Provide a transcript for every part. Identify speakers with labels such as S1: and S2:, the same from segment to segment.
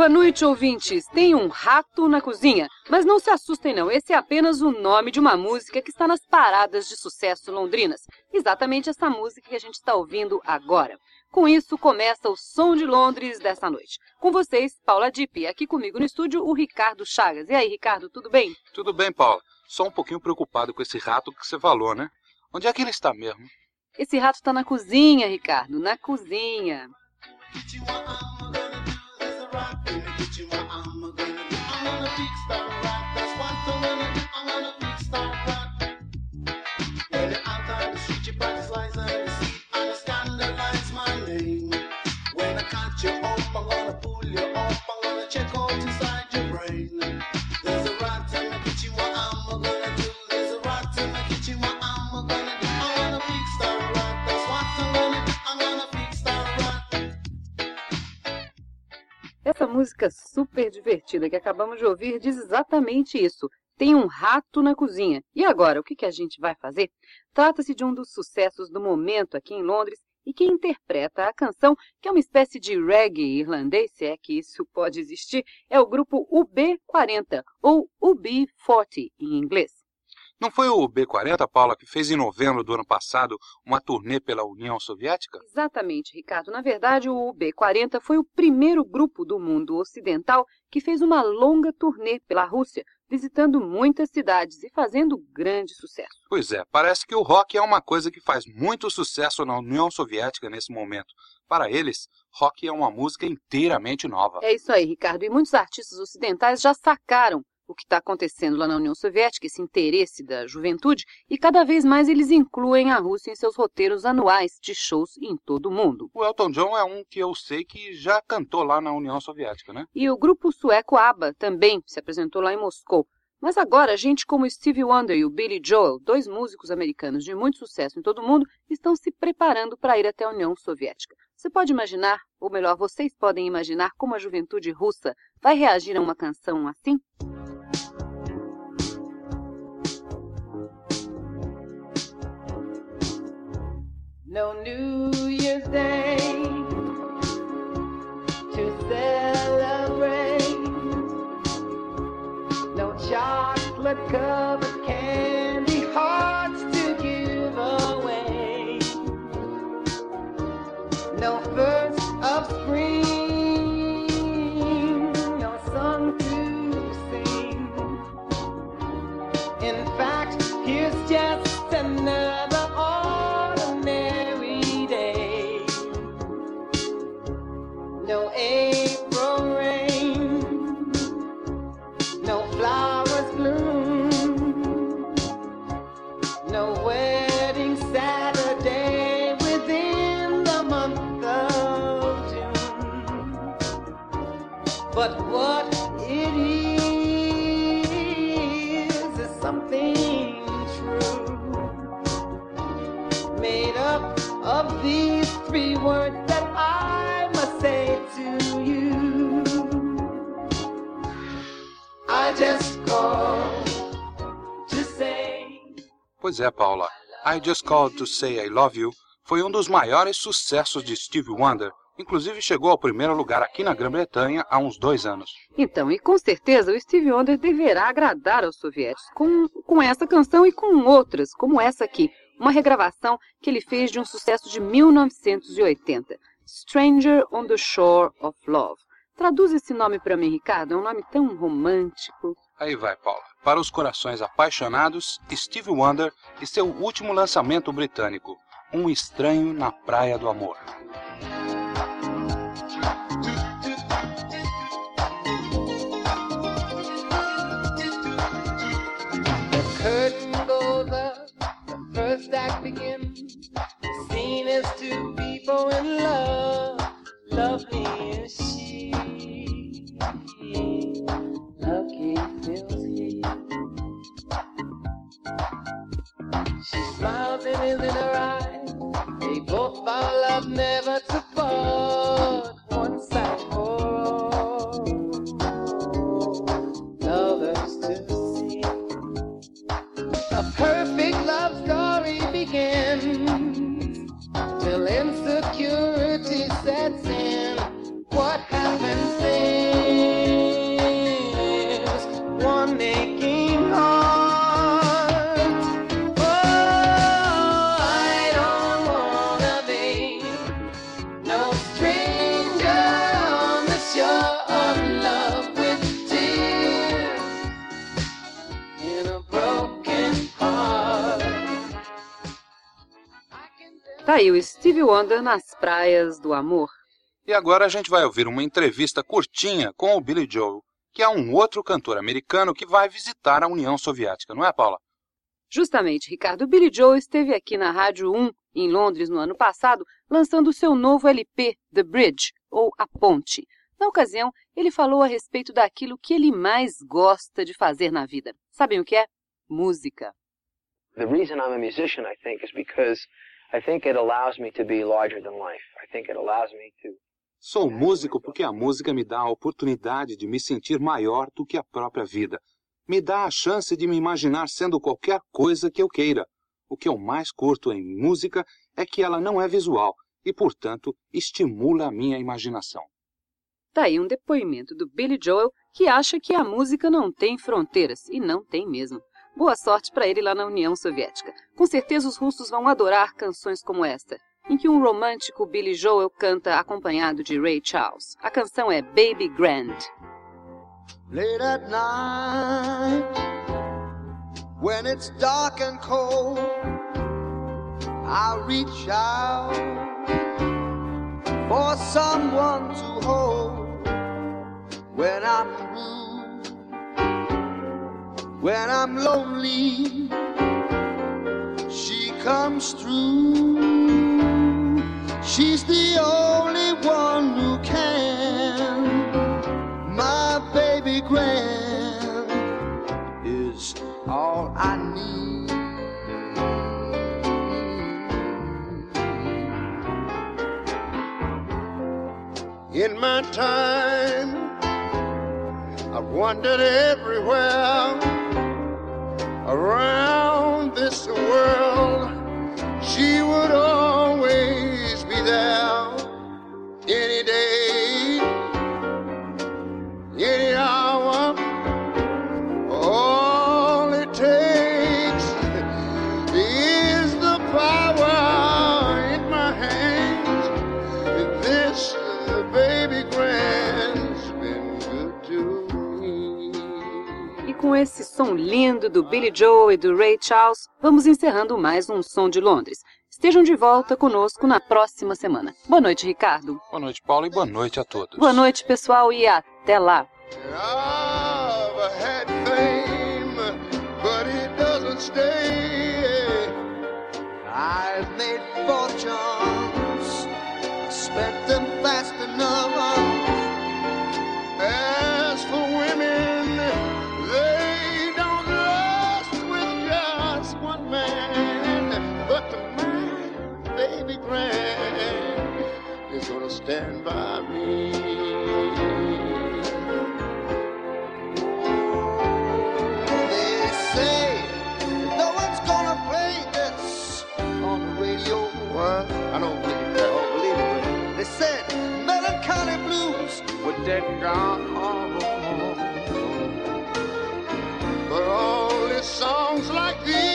S1: Boa noite, ouvintes. Tem um rato na cozinha, mas não se assustem não, esse é apenas o nome de uma música que está nas paradas de sucesso londrinas. Exatamente essa música que a gente está ouvindo agora. Com isso, começa o Som de Londres dessa noite. Com vocês, Paula Dipp, aqui comigo no estúdio, o Ricardo Chagas. E aí, Ricardo, tudo bem?
S2: Tudo bem, Paula. Só um pouquinho preocupado com esse rato que você falou, né? Onde é que ele está mesmo?
S1: Esse rato está na cozinha, Ricardo, na cozinha. you
S3: what I'm gonna do. I'm gonna big star rock, that's one thing
S1: música super divertida que acabamos de ouvir diz exatamente isso. Tem um rato na cozinha. E agora, o que, que a gente vai fazer? Trata-se de um dos sucessos do momento aqui em Londres e quem interpreta a canção, que é uma espécie de reggae irlandês, se é que isso pode existir, é o grupo UB40, ou UB40 em inglês.
S2: Não foi o B40, Paula, que fez em novembro do ano passado uma turnê pela União Soviética?
S1: Exatamente, Ricardo. Na verdade, o B40 foi o primeiro grupo do mundo ocidental que fez uma longa turnê pela Rússia, visitando muitas cidades e fazendo grande sucesso.
S2: Pois é, parece que o rock é uma coisa que faz muito sucesso na União Soviética nesse momento. Para eles, rock é uma música inteiramente nova.
S1: É isso aí, Ricardo. E muitos artistas ocidentais já sacaram o que está acontecendo lá na União Soviética, esse interesse da juventude, e cada vez mais eles incluem a Rússia em seus roteiros anuais de shows em todo o mundo.
S2: O Elton John é um que eu sei que já cantou lá na União Soviética, né?
S1: E o grupo sueco ABBA também se apresentou lá em Moscou. Mas agora, gente como Stevie Wonder e o Billy Joel, dois músicos americanos de muito sucesso em todo o mundo, estão se preparando para ir até a União Soviética. Você pode imaginar, ou melhor, vocês podem imaginar como a juventude russa vai reagir a uma canção assim? No New Year's Day to celebrate. No chocolate covered candy hearts to give away. No first of spring, no wedding
S2: Pois é, Paula. I Just Called to Say I Love You foi um dos maiores sucessos de Stevie Wonder. Inclusive chegou ao primeiro lugar aqui na Grã-Bretanha há uns dois anos.
S1: Então, e com certeza o Stevie Wonder deverá agradar aos soviéticos com, com essa canção e com outras, como essa aqui, uma regravação que ele fez de um sucesso de 1980, Stranger on the Shore of Love. Traduz esse nome para mim, Ricardo, é um nome tão romântico.
S2: Aí vai, Paula. Para os corações apaixonados, Stevie Wonder e seu último lançamento britânico, Um Estranho na Praia do Amor.
S4: first act begins. The scene is two people in love. Begins
S1: Tá aí o Stevie Wonder nas praias do amor.
S2: E agora a gente vai ouvir uma entrevista curtinha com o Billy Joel, que é um outro cantor americano que vai visitar a União Soviética, não é, Paula?
S1: Justamente, Ricardo, Billy Joel esteve aqui na Rádio 1, em Londres, no ano passado, lançando o seu novo LP, The Bridge, ou A Ponte. Na ocasião, ele falou a respeito daquilo que ele mais gosta de fazer na vida. Sabem o que é? Música.
S5: The reason I'm a musician, I think, is because I think it allows me to be larger than life. I think it allows me to
S2: Sou músico porque a música me dá a oportunidade de me sentir maior do que a própria vida. Me dá a chance de me imaginar sendo qualquer coisa que eu queira. O que eu mais curto em música é que ela não é visual e, portanto, estimula a minha imaginação.
S1: Tá aí um depoimento do Billy Joel que acha que a música não tem fronteiras, e não tem mesmo. Boa sorte para ele lá na União Soviética. Com certeza os russos vão adorar canções como esta, em que um romântico Billy Joel canta acompanhado de Ray Charles. A canção é Baby Grand.
S4: Late at night, when it's dark and cold, I reach out for someone to hold. When I'm blue, when I'm lonely, she comes through. She's the only one who can. My baby grand is all I need. In my time, I've wandered everywhere around this world. She would
S1: som lindo do Billy Joel e do Ray Charles, vamos encerrando mais um Som de Londres. Estejam de volta conosco na próxima semana. Boa noite, Ricardo.
S2: Boa noite, Paula, e boa noite a todos.
S1: Boa noite, pessoal, e até lá.
S4: Is gonna stand by me. They say no one's gonna play this on the radio. What? I don't believe that. I don't believe it. but They said melancholy blues were dead and gone. But only songs like these,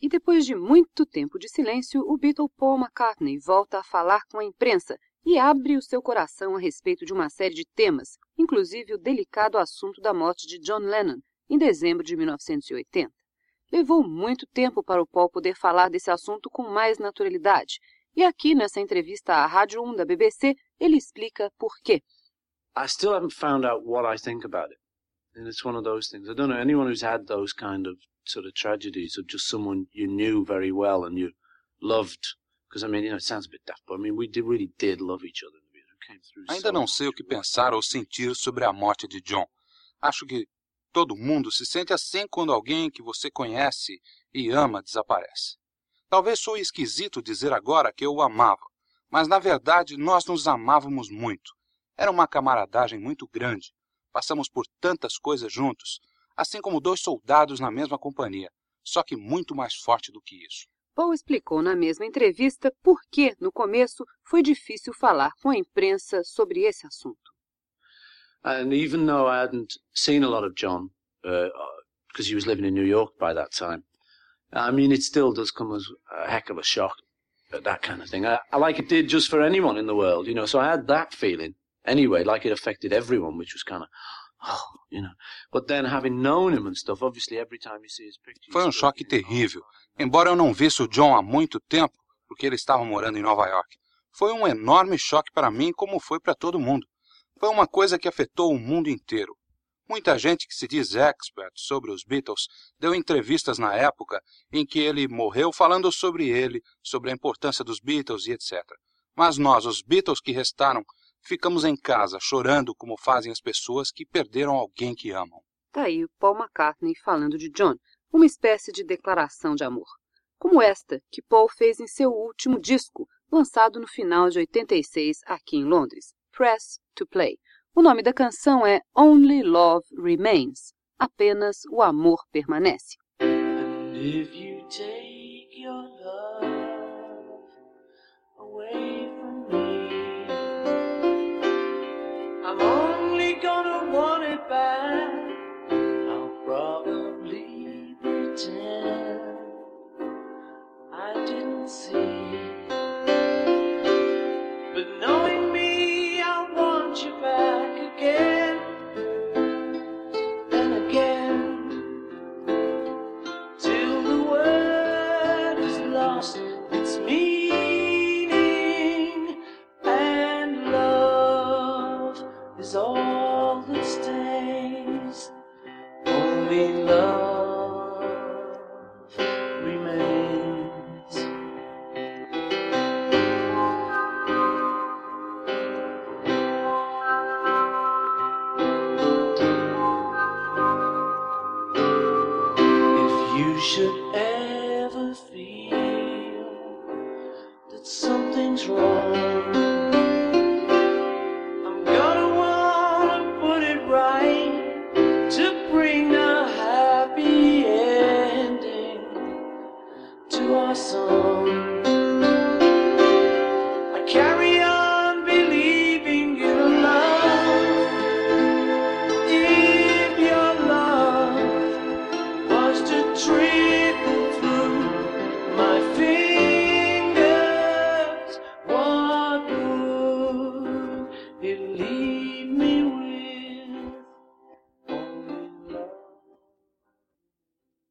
S1: E depois de muito tempo de silêncio, o Beatle Paul McCartney volta a falar com a imprensa e abre o seu coração a respeito de uma série de temas, inclusive o delicado assunto da morte de John Lennon, em dezembro de 1980. Levou muito tempo para o Paul poder falar desse assunto com mais naturalidade, e aqui nessa entrevista à Rádio 1 da BBC, ele explica por quê.
S6: I still haven't found out what I think about it. And it's one of those things. I don't know anyone who's had those kind of sort of tragedies of just someone you knew very well and you loved. Because I mean, you know, it sounds a bit daft, but I mean, we did, really did love each other.
S2: Ainda não sei o que pensar ou sentir sobre a morte de John. Acho que todo mundo se sente assim quando alguém que você conhece e ama desaparece. Talvez sou esquisito dizer agora que eu o amava, mas na verdade nós nos amávamos muito. Era uma camaradagem muito grande. Passamos por tantas coisas juntos, assim como dois soldados na mesma companhia, só que muito mais forte do que isso.
S1: Paul explicou na mesma entrevista por que, no começo, foi difícil falar com a imprensa sobre esse assunto.
S6: And even though I hadn't seen a lot of John, because uh, he was living in New York by that time, I mean, it still does come as a heck of a shock, that kind of thing. I, like it did just for anyone in the world, you know. So I had that feeling anyway, like it affected everyone, which was kind of, you know. But then having known him and stuff, obviously every time you see his picture.
S2: Foi um choque terrível. Embora eu não visse o John há muito tempo, porque ele estava morando em Nova York, foi um enorme choque para mim, como foi para todo mundo. Foi uma coisa que afetou o mundo inteiro. Muita gente que se diz expert sobre os Beatles deu entrevistas na época em que ele morreu falando sobre ele, sobre a importância dos Beatles e etc. Mas nós, os Beatles que restaram, ficamos em casa chorando como fazem as pessoas que perderam alguém que amam.
S1: Tá aí o Paul McCartney falando de John, uma espécie de declaração de amor. Como esta que Paul fez em seu último disco, lançado no final de 86 aqui em Londres, Press to Play. O nome da canção é Only Love Remains. Apenas o amor permanece. should